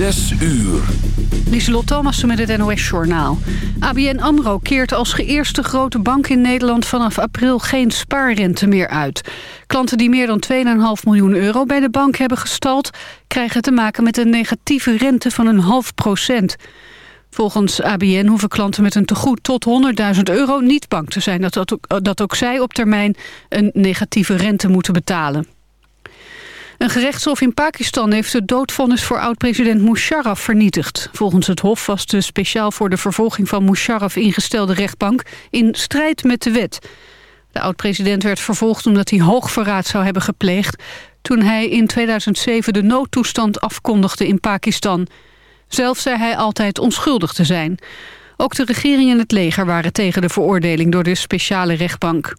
Zes uur. Lieselot Thomassen met het NOS-journaal. ABN AMRO keert als eerste grote bank in Nederland vanaf april geen spaarrente meer uit. Klanten die meer dan 2,5 miljoen euro bij de bank hebben gestald... krijgen te maken met een negatieve rente van een half procent. Volgens ABN hoeven klanten met een tegoed tot 100.000 euro niet bang te zijn... Dat, dat, ook, dat ook zij op termijn een negatieve rente moeten betalen. Een gerechtshof in Pakistan heeft het doodvonnis voor oud-president Musharraf vernietigd. Volgens het hof was de speciaal voor de vervolging van Musharraf ingestelde rechtbank in strijd met de wet. De oud-president werd vervolgd omdat hij hoogverraad zou hebben gepleegd... toen hij in 2007 de noodtoestand afkondigde in Pakistan. Zelf zei hij altijd onschuldig te zijn. Ook de regering en het leger waren tegen de veroordeling door de speciale rechtbank.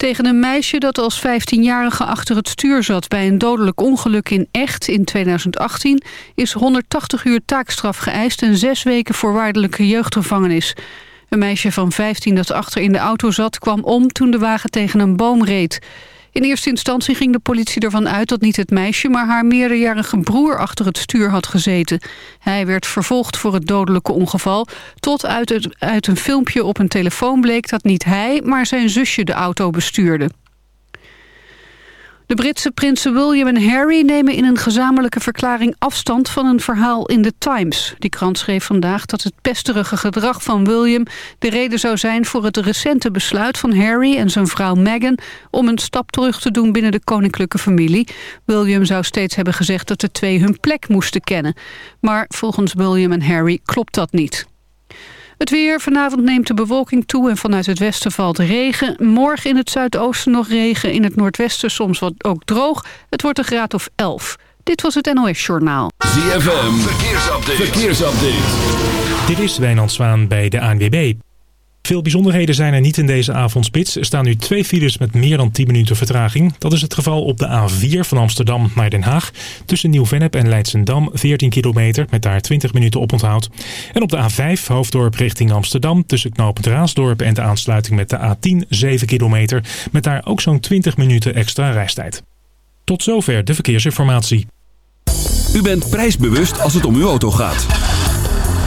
Tegen een meisje dat als 15-jarige achter het stuur zat... bij een dodelijk ongeluk in Echt in 2018... is 180 uur taakstraf geëist en zes weken voorwaardelijke jeugdgevangenis. Een meisje van 15 dat achter in de auto zat... kwam om toen de wagen tegen een boom reed. In eerste instantie ging de politie ervan uit dat niet het meisje... maar haar meerderjarige broer achter het stuur had gezeten. Hij werd vervolgd voor het dodelijke ongeval... tot uit, uit een filmpje op een telefoon bleek dat niet hij... maar zijn zusje de auto bestuurde. De Britse prinsen William en Harry nemen in een gezamenlijke verklaring afstand van een verhaal in The Times. Die krant schreef vandaag dat het pesterige gedrag van William de reden zou zijn voor het recente besluit van Harry en zijn vrouw Meghan om een stap terug te doen binnen de koninklijke familie. William zou steeds hebben gezegd dat de twee hun plek moesten kennen. Maar volgens William en Harry klopt dat niet. Het weer. Vanavond neemt de bewolking toe en vanuit het westen valt regen. Morgen in het zuidoosten nog regen. In het noordwesten soms wat ook droog. Het wordt een graad of 11. Dit was het NOS Journaal. ZFM. Verkeersupdate. Verkeersupdate. Dit is Wijnand Zwaan bij de ANWB. Veel bijzonderheden zijn er niet in deze avondspits. Er staan nu twee files met meer dan 10 minuten vertraging. Dat is het geval op de A4 van Amsterdam naar Den Haag. Tussen Nieuw-Vennep en Leidsendam 14 kilometer met daar 20 minuten oponthoud. En op de A5 Hoofddorp richting Amsterdam tussen knooppunt Raasdorp en de aansluiting met de A10 7 kilometer. Met daar ook zo'n 20 minuten extra reistijd. Tot zover de verkeersinformatie. U bent prijsbewust als het om uw auto gaat.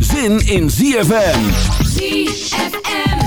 zin in ZFM. ZFM.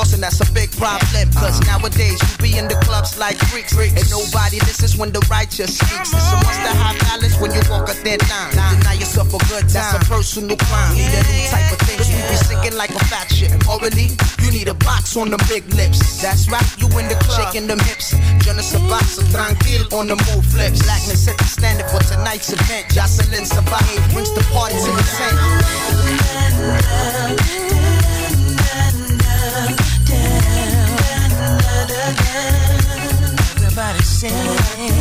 lost, and that's a big problem. Cause nowadays you be in the clubs like freaks, and nobody listens when the righteous speaks. So what's the high balance when you walk a thin line. Deny yourself a good time, that's a personal crime. Need a new type of thing, we be sinking like a fat shit. Morally, you need a box on them big lips. That's right, you in the club, shaking them hips. Jonas ne sais pas, so tranquil on the move flips. Blackness set the standard for tonight's event. Jocelyn Savage brings the party to the sand. dancing.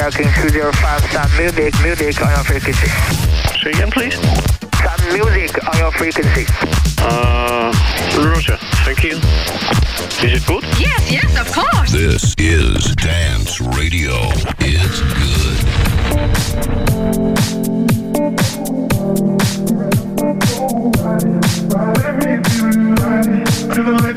tracking 205 Sound Music, Music on your frequency. Say again, please. Sound Music on your frequency. Uh, Roger, thank you. Is it good? Yes, yes, of course. This is Dance Radio. It's good. Let me be right to the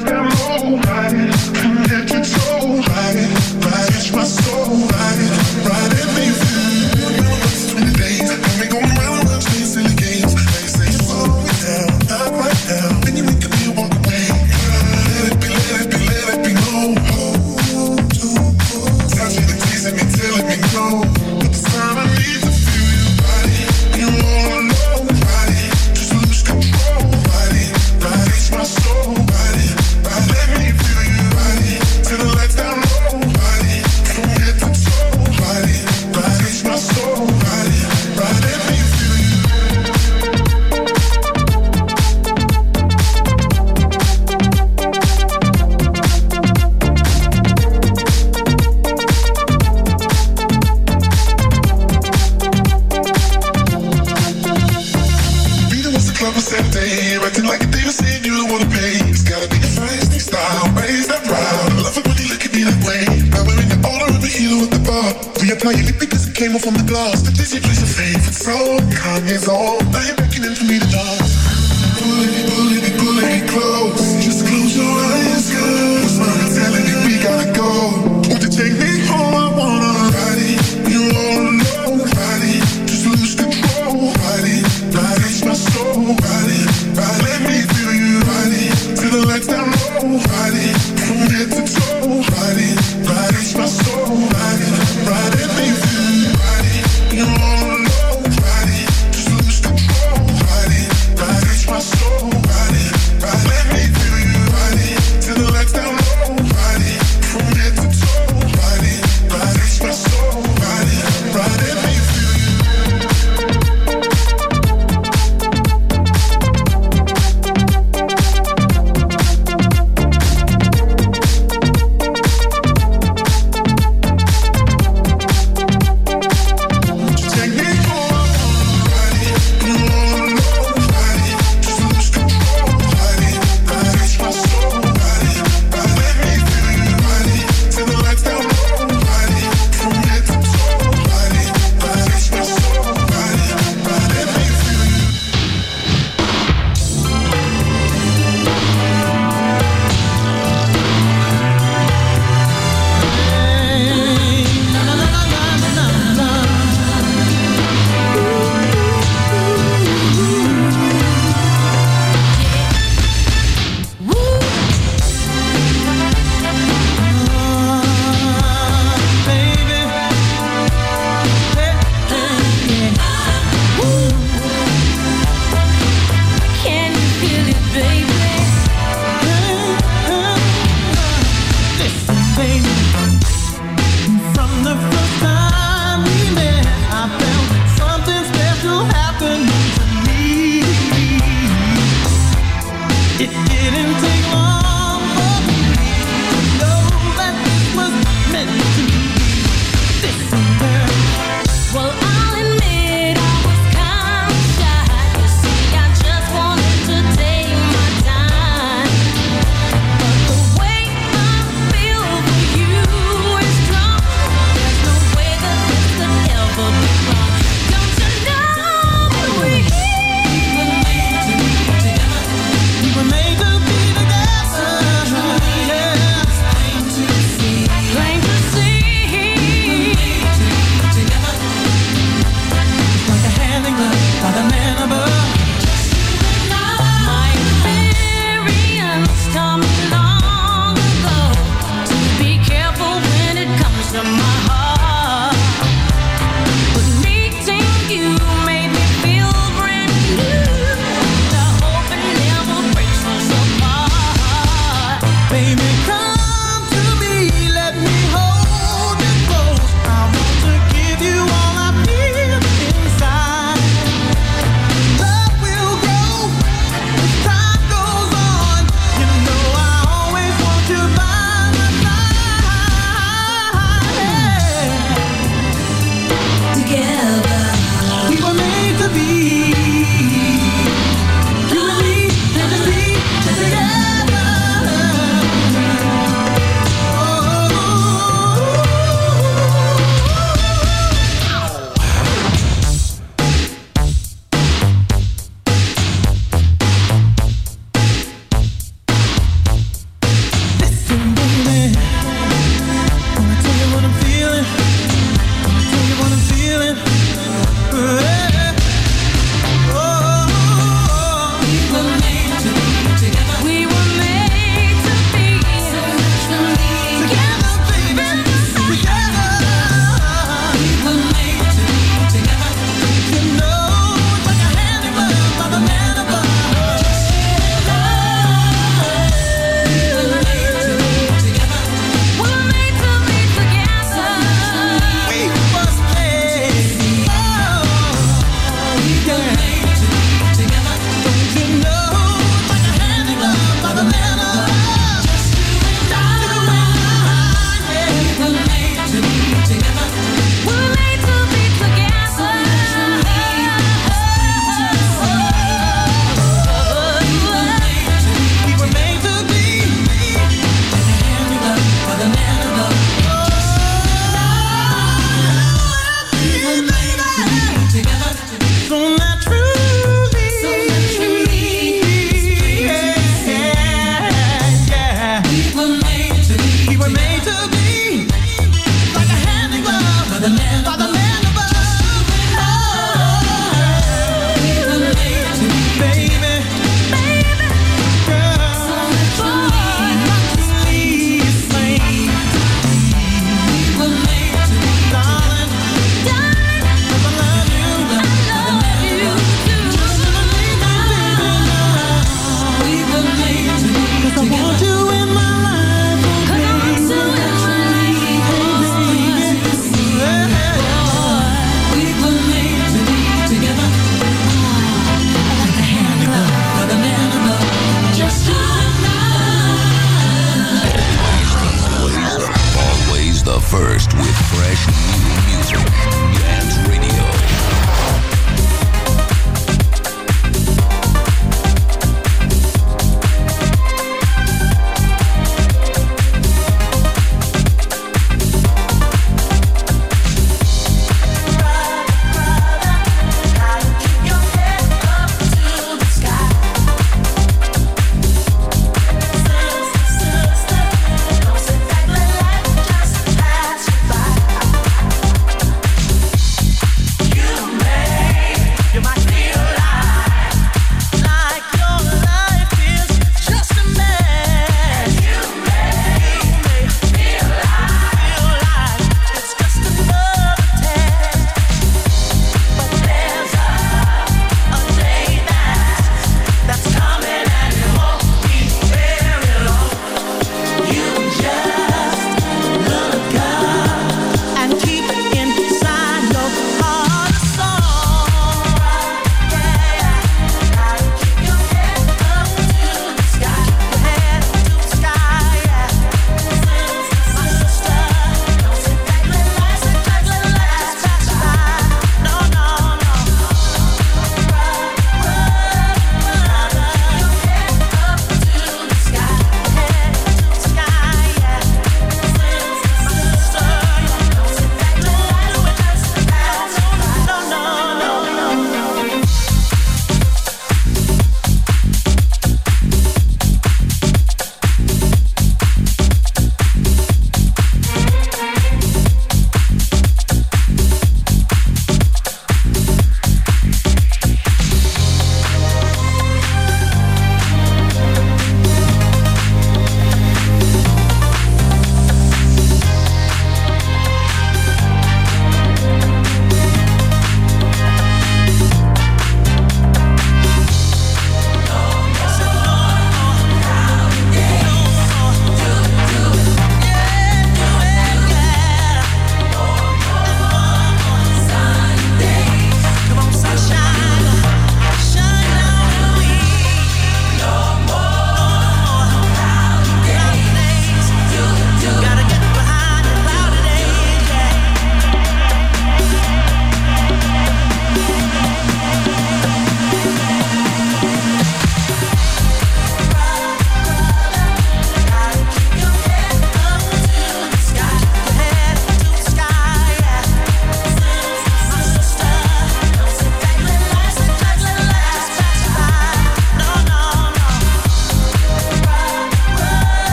Session.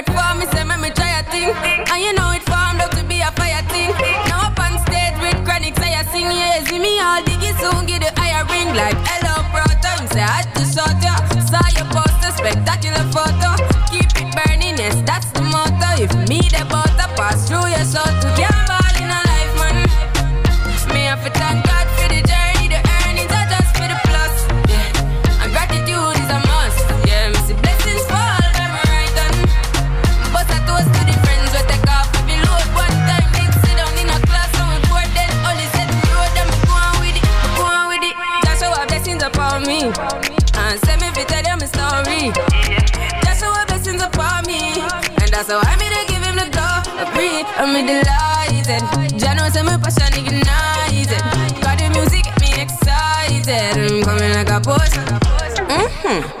word for me, say, me try a thing. And you know it formed up to be a fire thing. Now up on stage with chronic, say, I sing, yeah, see me all diggy soon, get the higher ring. Like, hello, brother, me say, I to short ya. Saw your poster, spectacular photo. Keep it burning, yes, that's the motto. If me the butter pass through your soul to get I'm delighted. Jah knows I'm a passion ignited. Got the music, me excited. I'm coming like a boss. Mm-hmm.